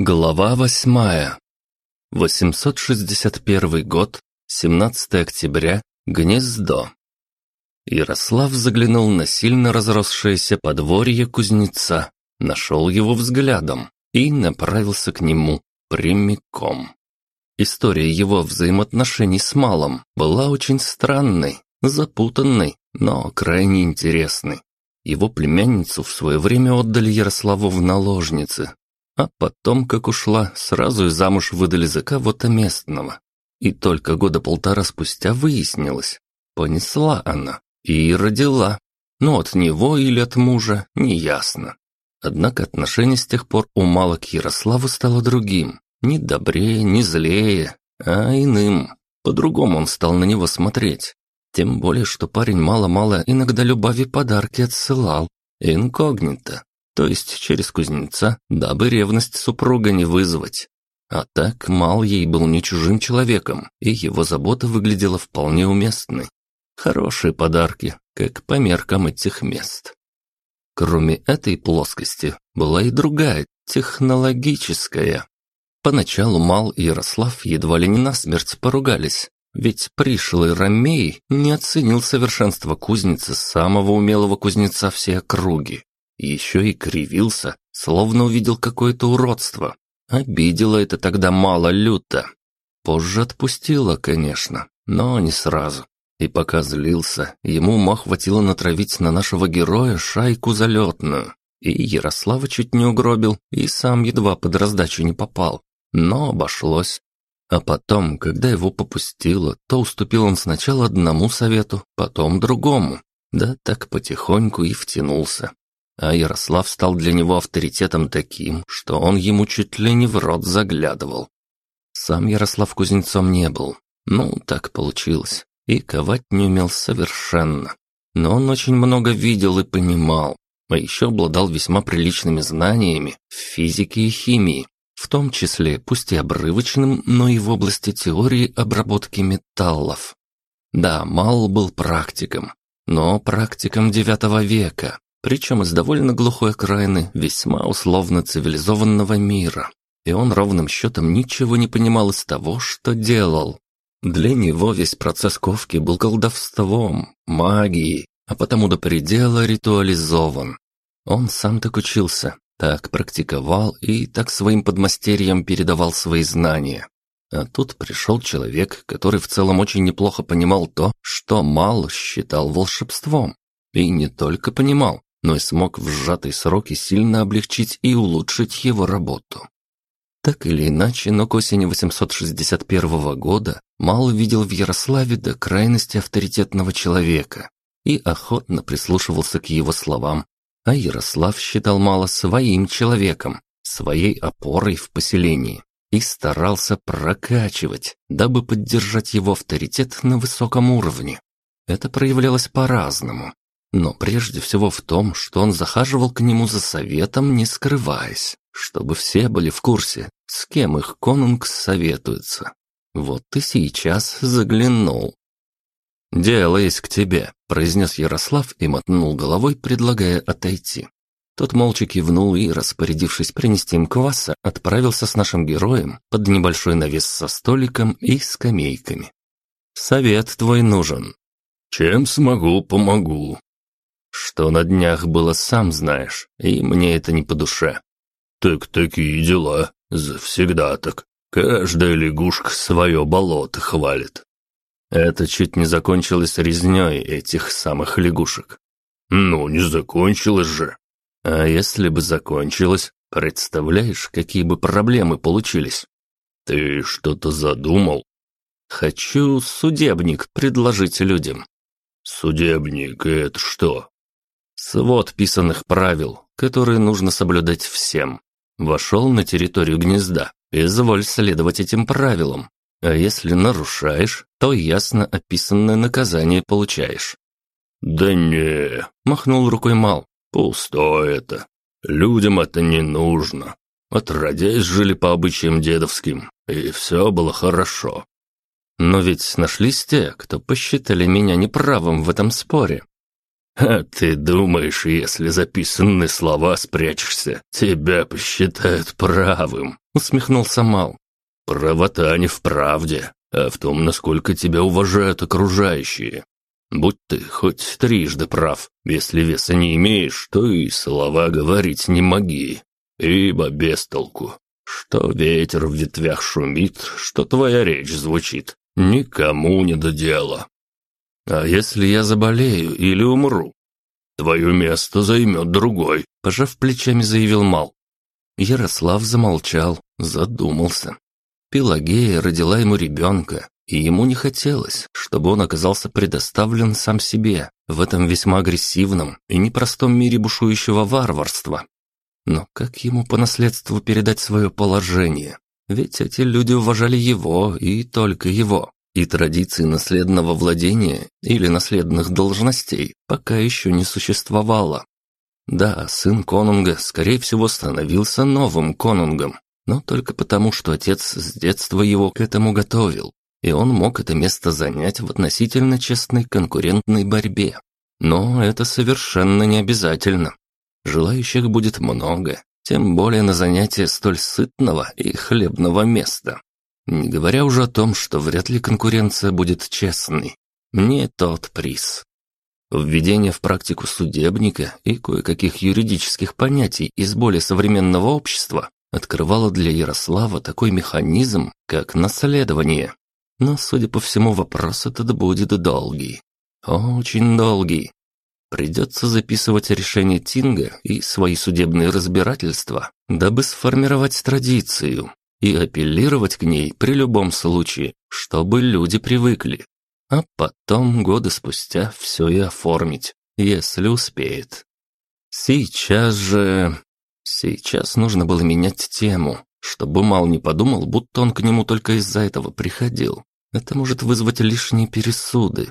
Глава восьмая. 861 год, 17 октября, Гнездо. Ярослав заглянул на сильно разросшееся подворье кузнеца, нашел его взглядом и направился к нему прямиком. История его взаимоотношений с Малом была очень странной, запутанной, но крайне интересной. Его племянницу в свое время отдали Ярославу в наложницы, а потом, как ушла, сразу и замуж выдали за кого-то местного. И только года полтора спустя выяснилось, понесла она и родила. Но от него или от мужа, неясно. Однако отношение с тех пор у Мала к Ярославу стало другим. Не добрее, не злее, а иным. По-другому он стал на него смотреть. Тем более, что парень мало-мало иногда любови подарки отсылал. Инкогнито то есть через кузнеца, дабы ревность супруга не вызвать. А так Мал ей был не чужим человеком, и его забота выглядела вполне уместной. Хорошие подарки, как по меркам этих мест. Кроме этой плоскости, была и другая, технологическая. Поначалу Мал и Ярослав едва ли не насмерть поругались, ведь пришлый Ромей не оценил совершенство кузницы самого умелого кузнеца всей округи. Еще и кривился, словно увидел какое-то уродство. Обидело это тогда мало люто. Позже отпустило, конечно, но не сразу. И пока злился, ему ума хватило натравить на нашего героя шайку залетную. И Ярослава чуть не угробил, и сам едва под раздачу не попал. Но обошлось. А потом, когда его попустило, то уступил он сначала одному совету, потом другому. Да так потихоньку и втянулся а Ярослав стал для него авторитетом таким, что он ему чуть ли не в рот заглядывал. Сам Ярослав кузнецом не был, ну, так получилось, и ковать не умел совершенно. Но он очень много видел и понимал, а еще обладал весьма приличными знаниями в физике и химии, в том числе, пусть и обрывочным, но и в области теории обработки металлов. Да, Мал был практиком, но практиком девятого века, причем из довольно глухой окраины весьма условно цивилизованного мира. И он ровным счетом ничего не понимал из того, что делал. Для него весь процесс ковки был колдовством, магией, а потому до предела ритуализован. Он сам так учился, так практиковал и так своим подмастерьям передавал свои знания. А тут пришел человек, который в целом очень неплохо понимал то, что Мал считал волшебством. И не только понимал, но и смог в сжатые сроки сильно облегчить и улучшить его работу. Так или иначе, но к осени 861 года Мал видел в Ярославе до крайности авторитетного человека и охотно прислушивался к его словам, а Ярослав считал Мала своим человеком, своей опорой в поселении и старался прокачивать, дабы поддержать его авторитет на высоком уровне. Это проявлялось по-разному, но прежде всего в том, что он захаживал к нему за советом, не скрываясь, чтобы все были в курсе, с кем их конунг советуется. Вот и сейчас заглянул. «Дело есть к тебе», – произнес Ярослав и мотнул головой, предлагая отойти. Тот молча кивнул и, распорядившись принести им кваса, отправился с нашим героем под небольшой навес со столиком и скамейками. «Совет твой нужен». «Чем смогу, помогу», что на днях было, сам знаешь, и мне это не по душе. Так такие дела, завсегда так. Каждая лягушка свое болото хвалит. Это чуть не закончилось резней этих самых лягушек. Ну, не закончилось же. А если бы закончилось, представляешь, какие бы проблемы получились? Ты что-то задумал? Хочу судебник предложить людям. Судебник – это что? Свод писанных правил, которые нужно соблюдать всем. Вошел на территорию гнезда, изволь следовать этим правилам. А если нарушаешь, то ясно описанное наказание получаешь. «Да не», — махнул рукой Мал, — «пустое это. Людям это не нужно. Отродясь жили по обычаям дедовским, и все было хорошо». Но ведь нашлись те, кто посчитали меня неправым в этом споре. А ты думаешь, если записанные слова спрячешься, тебя посчитают правым?» усмехнулся Мал. Правота не в правде, а в том, насколько тебя уважают окружающие. Будь ты хоть трижды прав, если веса не имеешь, то и слова говорить не моги, ибо без толку. Что ветер в ветвях шумит, что твоя речь звучит, никому не до дела. А если я заболею или умру? Твое место займет другой, пожав плечами, заявил Мал. Ярослав замолчал, задумался. Пелагея родила ему ребенка, и ему не хотелось, чтобы он оказался предоставлен сам себе в этом весьма агрессивном и непростом мире бушующего варварства. Но как ему по наследству передать свое положение? Ведь эти люди уважали его и только его. И традиции наследного владения или наследных должностей пока еще не существовало. Да, сын конунга, скорее всего, становился новым конунгом, но только потому, что отец с детства его к этому готовил и он мог это место занять в относительно честной конкурентной борьбе. Но это совершенно не обязательно. Желающих будет много, тем более на занятие столь сытного и хлебного места. Не говоря уже о том, что вряд ли конкуренция будет честной. Не тот приз. Введение в практику судебника и кое-каких юридических понятий из более современного общества открывало для Ярослава такой механизм, как наследование. Но, судя по всему, вопрос этот будет долгий. Очень долгий. Придется записывать решение Тинга и свои судебные разбирательства, дабы сформировать традицию и апеллировать к ней при любом случае, чтобы люди привыкли. А потом, годы спустя, все и оформить, если успеет. Сейчас же... Сейчас нужно было менять тему, чтобы Мал не подумал, будто он к нему только из-за этого приходил. Это может вызвать лишние пересуды.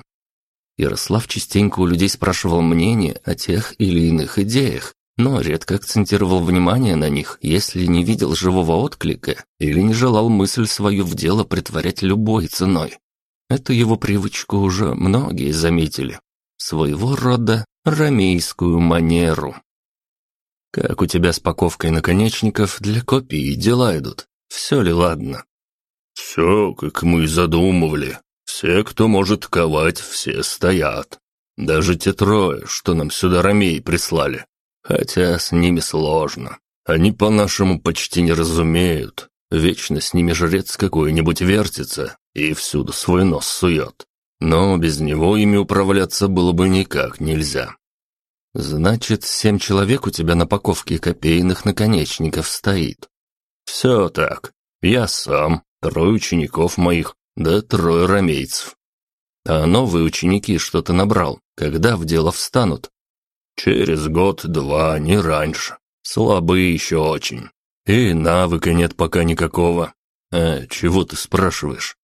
Ярослав частенько у людей спрашивал мнение о тех или иных идеях, но редко акцентировал внимание на них, если не видел живого отклика или не желал мысль свою в дело притворять любой ценой. Эту его привычку уже многие заметили. Своего рода ромейскую манеру. «Как у тебя с паковкой наконечников для копий дела идут? Все ли ладно?» «Все, как мы и задумывали. Все, кто может ковать, все стоят. Даже те трое, что нам сюда ромей прислали. Хотя с ними сложно. Они по-нашему почти не разумеют. Вечно с ними жрец какой-нибудь вертится и всюду свой нос сует. Но без него ими управляться было бы никак нельзя. Значит, семь человек у тебя на паковке копейных наконечников стоит. Все так. Я сам, трое учеников моих, да трое ромейцев. А новые ученики что-то набрал, когда в дело встанут? Через год-два, не раньше. Слабые еще очень. И навыка нет пока никакого. А чего ты спрашиваешь?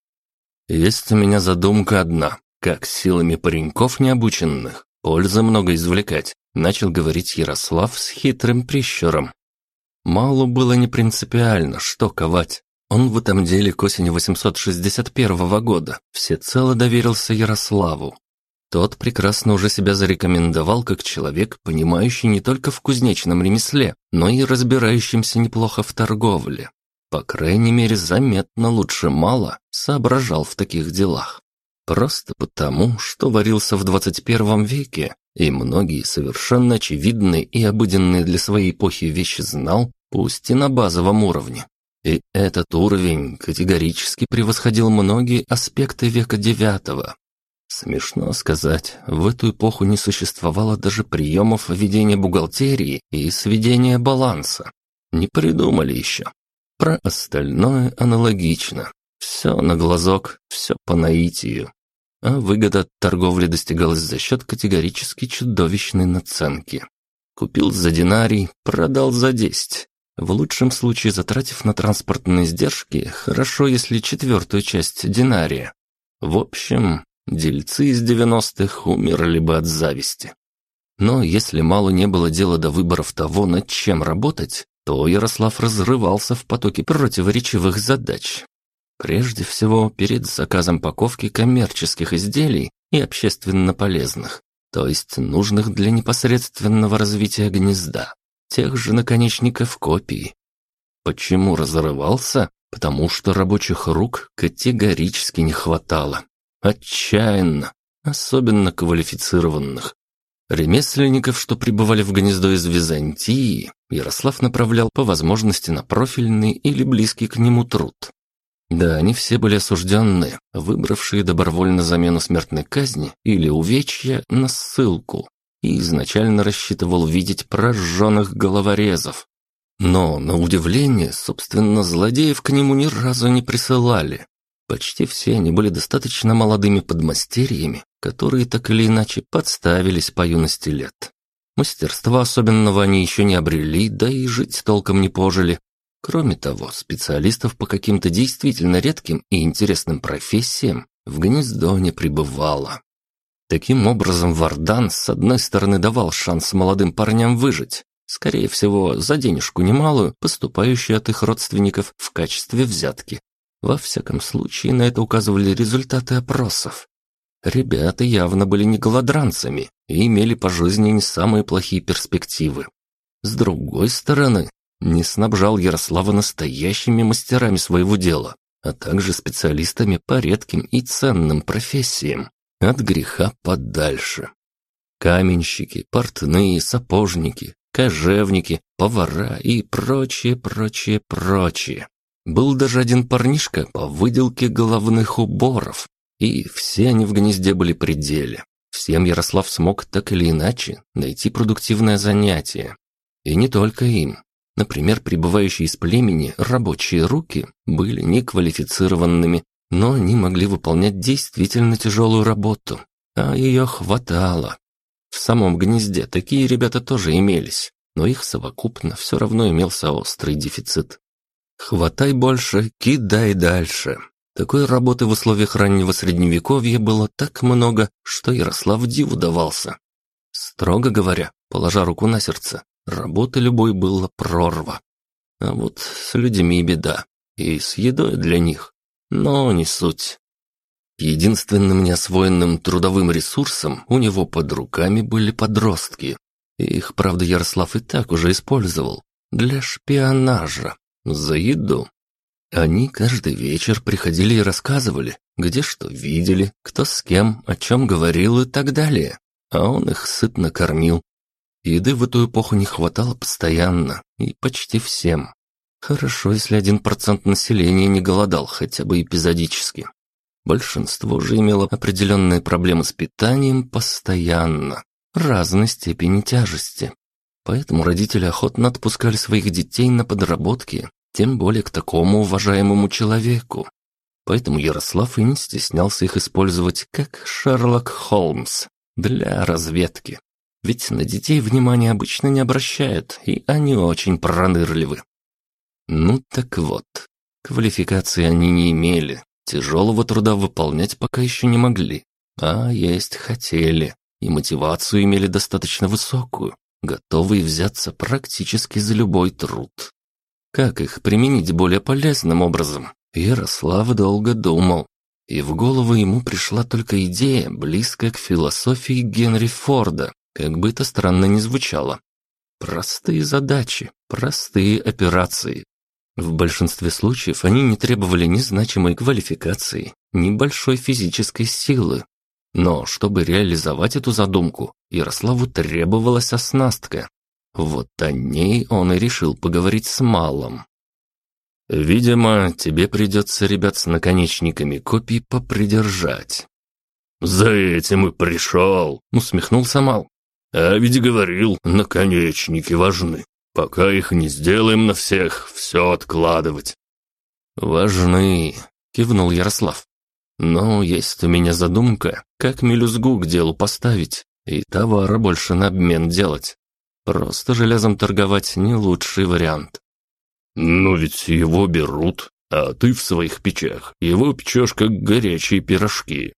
Есть у меня задумка одна. Как силами пареньков необученных пользы много извлекать, начал говорить Ярослав с хитрым прищуром. Малу было не принципиально, что ковать. Он в этом деле к осени 861 года всецело доверился Ярославу. Тот прекрасно уже себя зарекомендовал как человек, понимающий не только в кузнечном ремесле, но и разбирающимся неплохо в торговле. По крайней мере, заметно лучше мало соображал в таких делах. Просто потому, что варился в 21 веке, и многие совершенно очевидные и обыденные для своей эпохи вещи знал, пусть и на базовом уровне. И этот уровень категорически превосходил многие аспекты века девятого. Смешно сказать, в эту эпоху не существовало даже приемов ведения бухгалтерии и сведения баланса. Не придумали еще. Про остальное аналогично. Все на глазок, все по наитию. А выгода от торговли достигалась за счет категорически чудовищной наценки. Купил за динарий, продал за десять. В лучшем случае затратив на транспортные издержки, хорошо, если четвертую часть динария. В общем, дельцы из 90-х умерли бы от зависти. Но если мало не было дела до выборов того, над чем работать, то Ярослав разрывался в потоке противоречивых задач. Прежде всего, перед заказом паковки коммерческих изделий и общественно полезных, то есть нужных для непосредственного развития гнезда тех же наконечников копий. Почему разрывался? Потому что рабочих рук категорически не хватало. Отчаянно, особенно квалифицированных. Ремесленников, что прибывали в гнездо из Византии, Ярослав направлял по возможности на профильный или близкий к нему труд. Да, они все были осужденные, выбравшие добровольно замену смертной казни или увечья на ссылку, и изначально рассчитывал видеть прожженных головорезов. Но, на удивление, собственно, злодеев к нему ни разу не присылали. Почти все они были достаточно молодыми подмастерьями, которые так или иначе подставились по юности лет. Мастерства особенного они еще не обрели, да и жить толком не пожили, Кроме того, специалистов по каким-то действительно редким и интересным профессиям в гнездо не прибывало. Таким образом, Вардан с одной стороны давал шанс молодым парням выжить, скорее всего, за денежку немалую, поступающую от их родственников в качестве взятки. Во всяком случае, на это указывали результаты опросов. Ребята явно были не голодранцами и имели по жизни не самые плохие перспективы. С другой стороны, не снабжал Ярослава настоящими мастерами своего дела, а также специалистами по редким и ценным профессиям, от греха подальше. Каменщики, портные, сапожники, кожевники, повара и прочее, прочее, прочее. Был даже один парнишка по выделке головных уборов, и все они в гнезде были при деле. Всем Ярослав смог так или иначе найти продуктивное занятие. И не только им. Например, прибывающие из племени рабочие руки были неквалифицированными, но они могли выполнять действительно тяжелую работу, а ее хватало. В самом гнезде такие ребята тоже имелись, но их совокупно все равно имелся острый дефицит. Хватай больше, кидай дальше. Такой работы в условиях раннего средневековья было так много, что Ярослав диву давался. Строго говоря, положа руку на сердце, Работы любой была прорва. А вот с людьми беда. И с едой для них. Но не суть. Единственным неосвоенным трудовым ресурсом у него под руками были подростки. Их, правда, Ярослав и так уже использовал. Для шпионажа. За еду. Они каждый вечер приходили и рассказывали, где что видели, кто с кем, о чем говорил и так далее. А он их сытно кормил, Еды в эту эпоху не хватало постоянно и почти всем. Хорошо, если один процент населения не голодал хотя бы эпизодически. Большинство же имело определенные проблемы с питанием постоянно, разной степени тяжести. Поэтому родители охотно отпускали своих детей на подработки, тем более к такому уважаемому человеку. Поэтому Ярослав и не стеснялся их использовать как Шерлок Холмс для разведки. Ведь на детей внимания обычно не обращают, и они очень пронырливы. Ну так вот, квалификации они не имели, тяжелого труда выполнять пока еще не могли, а есть хотели, и мотивацию имели достаточно высокую, готовые взяться практически за любой труд. Как их применить более полезным образом? Ярослав долго думал, и в голову ему пришла только идея, близкая к философии Генри Форда, как бы это странно ни звучало. Простые задачи, простые операции. В большинстве случаев они не требовали ни значимой квалификации, ни большой физической силы. Но чтобы реализовать эту задумку, Ярославу требовалась оснастка. Вот о ней он и решил поговорить с Малом. «Видимо, тебе придется ребят с наконечниками копий попридержать». «За этим и пришел», — усмехнулся Мал. А ведь говорил, наконечники важны. Пока их не сделаем на всех, все откладывать. Важны, кивнул Ярослав. Но есть у меня задумка, как мелюзгу к делу поставить и товара больше на обмен делать. Просто железом торговать не лучший вариант. Но ведь его берут, а ты в своих печах его печешь как горячие пирожки.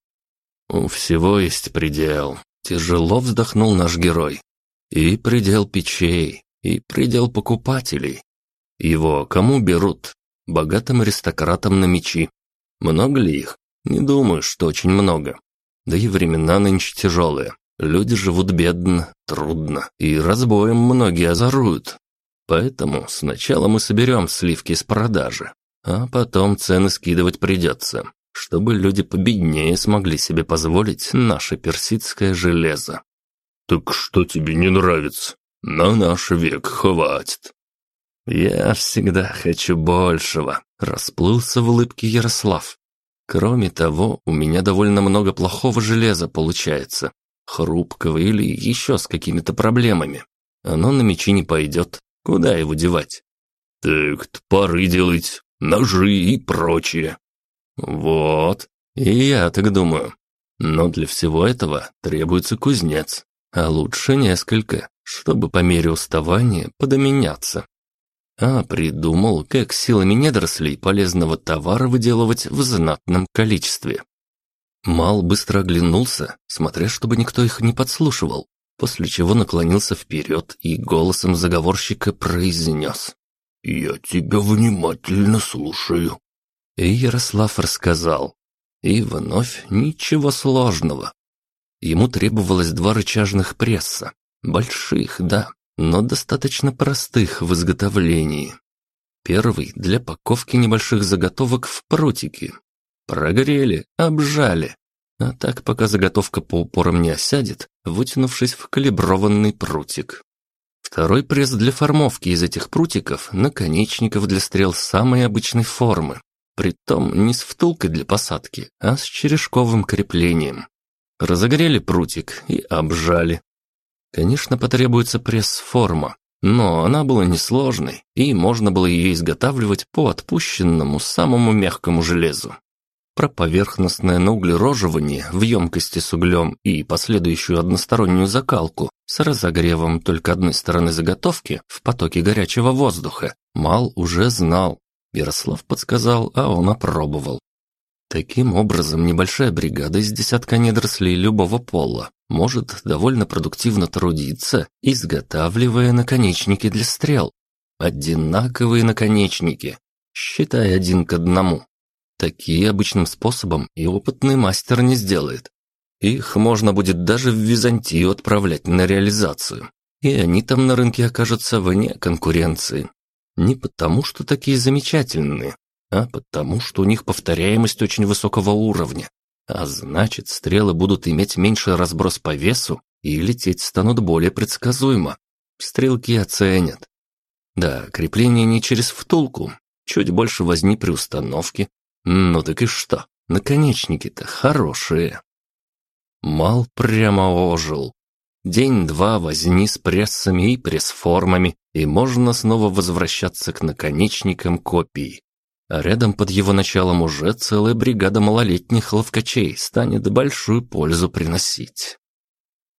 У всего есть предел, Тяжело вздохнул наш герой. И предел печей, и предел покупателей. Его кому берут? Богатым аристократам на мечи. Много ли их? Не думаю, что очень много. Да и времена нынче тяжелые. Люди живут бедно, трудно, и разбоем многие озоруют. Поэтому сначала мы соберем сливки с продажи, а потом цены скидывать придется, чтобы люди победнее смогли себе позволить наше персидское железо. «Так что тебе не нравится? На наш век хватит». «Я всегда хочу большего», – расплылся в улыбке Ярослав. «Кроме того, у меня довольно много плохого железа получается, хрупкого или еще с какими-то проблемами. Оно на мечи не пойдет, куда его девать?» «Так, топоры делать, ножи и прочее». «Вот, и я так думаю. Но для всего этого требуется кузнец, а лучше несколько, чтобы по мере уставания подоменяться. А придумал, как силами недорослей полезного товара выделывать в знатном количестве. Мал быстро оглянулся, смотря, чтобы никто их не подслушивал, после чего наклонился вперед и голосом заговорщика произнес. «Я тебя внимательно слушаю». И Ярослав рассказал. И вновь ничего сложного. Ему требовалось два рычажных пресса. Больших, да, но достаточно простых в изготовлении. Первый для паковки небольших заготовок в прутики. Прогрели, обжали. А так, пока заготовка по упорам не осядет, вытянувшись в калиброванный прутик. Второй пресс для формовки из этих прутиков, наконечников для стрел самой обычной формы. Притом не с втулкой для посадки, а с черешковым креплением. Разогрели прутик и обжали. Конечно, потребуется пресс-форма, но она была несложной, и можно было ее изготавливать по отпущенному самому мягкому железу. Про поверхностное науглероживание в емкости с углем и последующую одностороннюю закалку с разогревом только одной стороны заготовки в потоке горячего воздуха Мал уже знал. Ярослав подсказал, а он опробовал. Таким образом, небольшая бригада из десятка недорослей любого пола может довольно продуктивно трудиться, изготавливая наконечники для стрел. Одинаковые наконечники, считай один к одному. Такие обычным способом и опытный мастер не сделает. Их можно будет даже в Византию отправлять на реализацию. И они там на рынке окажутся вне конкуренции. Не потому, что такие замечательные, а потому что у них повторяемость очень высокого уровня. А значит, стрелы будут иметь меньший разброс по весу и лететь станут более предсказуемо. Стрелки оценят. Да, крепление не через втулку, чуть больше возни при установке. Ну так и что, наконечники-то хорошие. Мал прямо ожил. День-два возни с прессами и пресс-формами, и можно снова возвращаться к наконечникам копий а рядом под его началом уже целая бригада малолетних ловкачей станет большую пользу приносить.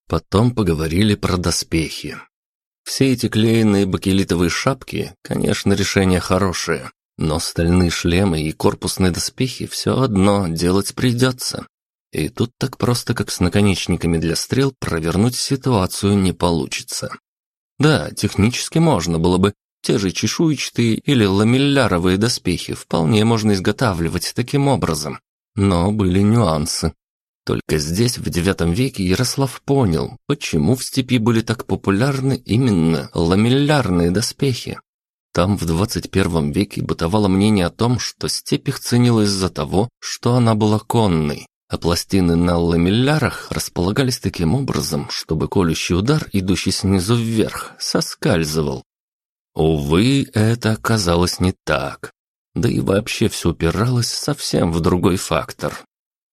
Потом поговорили про доспехи. Все эти клеенные бакелитовые шапки, конечно, решение хорошее, но стальные шлемы и корпусные доспехи все одно делать придется. И тут так просто, как с наконечниками для стрел, провернуть ситуацию не получится. Да, технически можно было бы те же чешуйчатые или ламелляровые доспехи вполне можно изготавливать таким образом. Но были нюансы. Только здесь, в IX веке, Ярослав понял, почему в степи были так популярны именно ламеллярные доспехи. Там в 21 веке бытовало мнение о том, что степь их ценила из-за того, что она была конной, а пластины на ламеллярах располагались таким образом, чтобы колющий удар, идущий снизу вверх, соскальзывал, Увы, это оказалось не так. Да и вообще все упиралось совсем в другой фактор.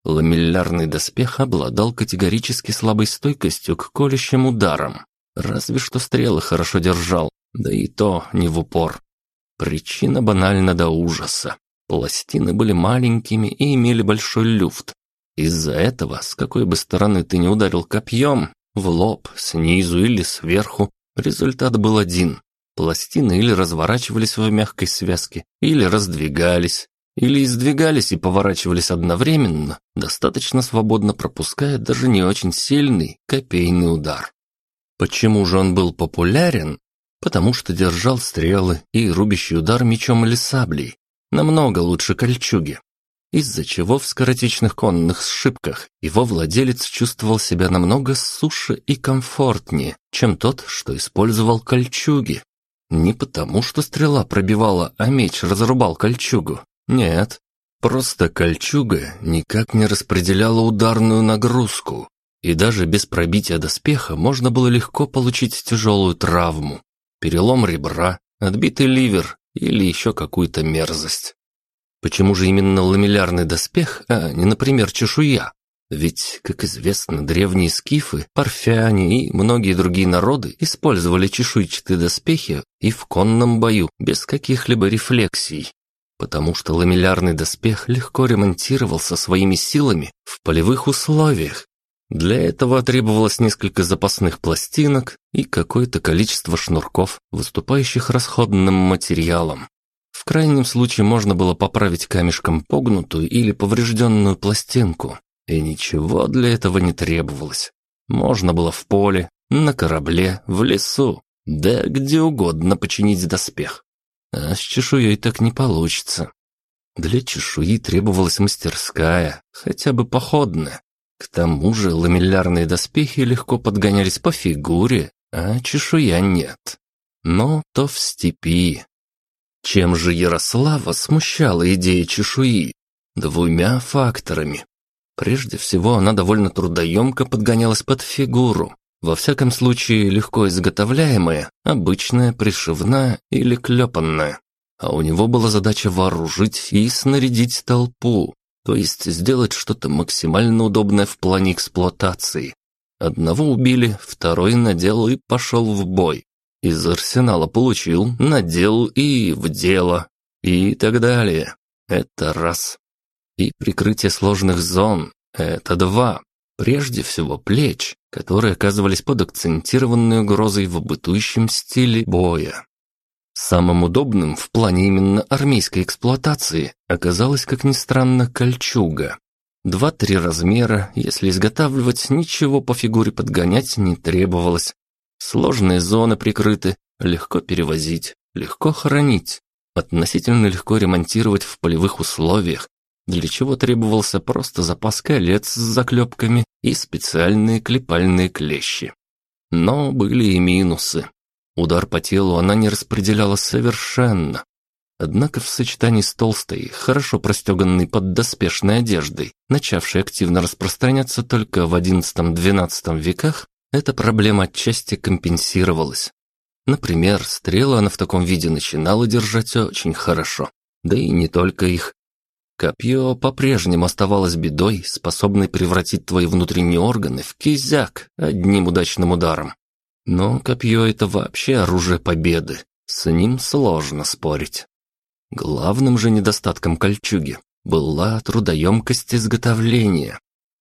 Ламеллярный доспех обладал категорически слабой стойкостью к колющим ударам. Разве что стрелы хорошо держал, да и то не в упор. Причина банальна до ужаса. Пластины были маленькими и имели большой люфт. Из-за этого, с какой бы стороны ты не ударил копьем, в лоб, снизу или сверху, результат был один Пластины или разворачивались в мягкой связке, или раздвигались, или издвигались и поворачивались одновременно, достаточно свободно пропуская даже не очень сильный копейный удар. Почему же он был популярен? Потому что держал стрелы и рубящий удар мечом или саблей, намного лучше кольчуги, из-за чего в скоротечных конных сшибках его владелец чувствовал себя намного суше и комфортнее, чем тот, что использовал кольчуги. Не потому, что стрела пробивала, а меч разрубал кольчугу. Нет, просто кольчуга никак не распределяла ударную нагрузку, и даже без пробития доспеха можно было легко получить тяжелую травму, перелом ребра, отбитый ливер или еще какую-то мерзость. Почему же именно ламеллярный доспех, а не, например, чешуя? Ведь, как известно, древние скифы, парфяне и многие другие народы использовали чешуйчатые доспехи и в конном бою без каких-либо рефлексий, потому что ламеллярный доспех легко ремонтировался своими силами в полевых условиях. Для этого требовалось несколько запасных пластинок и какое-то количество шнурков, выступающих расходным материалом. В крайнем случае можно было поправить камешком погнутую или поврежденную пластинку, и ничего для этого не требовалось. Можно было в поле, на корабле, в лесу, да где угодно починить доспех. А с чешуей так не получится. Для чешуи требовалась мастерская, хотя бы походная. К тому же ламеллярные доспехи легко подгонялись по фигуре, а чешуя нет. Но то в степи. Чем же Ярослава смущала идея чешуи? Двумя факторами. Прежде всего, она довольно трудоемко подгонялась под фигуру. Во всяком случае, легко изготовляемая, обычная, пришивная или клепанная. А у него была задача вооружить и снарядить толпу, то есть сделать что-то максимально удобное в плане эксплуатации. Одного убили, второй надел и пошел в бой. Из арсенала получил, надел и в дело. И так далее. Это раз и прикрытие сложных зон – это два. Прежде всего плеч, которые оказывались под акцентированной угрозой в бытующем стиле боя. Самым удобным в плане именно армейской эксплуатации оказалась, как ни странно, кольчуга. Два-три размера, если изготавливать, ничего по фигуре подгонять не требовалось. Сложные зоны прикрыты, легко перевозить, легко хранить, относительно легко ремонтировать в полевых условиях, для чего требовался просто запас колец с заклепками и специальные клепальные клещи. Но были и минусы. Удар по телу она не распределяла совершенно. Однако в сочетании с толстой, хорошо простеганной поддоспешной одеждой, начавшей активно распространяться только в XI-XII веках, эта проблема отчасти компенсировалась. Например, стрелы она в таком виде начинала держать очень хорошо. Да и не только их. Копье по-прежнему оставалось бедой, способной превратить твои внутренние органы в кизяк одним удачным ударом. Но копье — это вообще оружие победы, с ним сложно спорить. Главным же недостатком кольчуги была трудоемкость изготовления.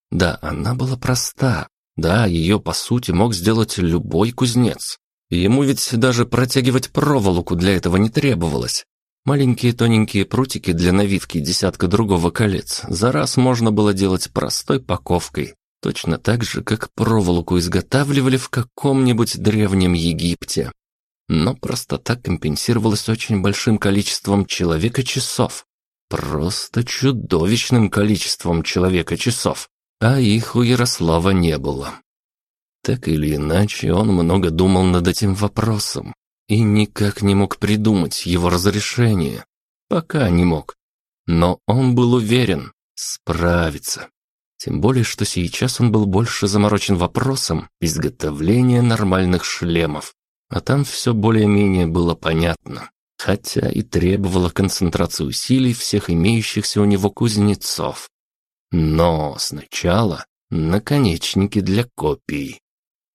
Да, она была проста, да, ее по сути мог сделать любой кузнец. Ему ведь даже протягивать проволоку для этого не требовалось. Маленькие тоненькие прутики для навивки десятка другого колец за раз можно было делать простой паковкой, точно так же, как проволоку изготавливали в каком-нибудь древнем Египте. Но простота компенсировалась очень большим количеством человека-часов. Просто чудовищным количеством человека-часов, а их у Ярослава не было. Так или иначе, он много думал над этим вопросом, и никак не мог придумать его разрешение. Пока не мог. Но он был уверен, справится. Тем более, что сейчас он был больше заморочен вопросом изготовления нормальных шлемов. А там все более-менее было понятно. Хотя и требовало концентрации усилий всех имеющихся у него кузнецов. Но сначала наконечники для копий.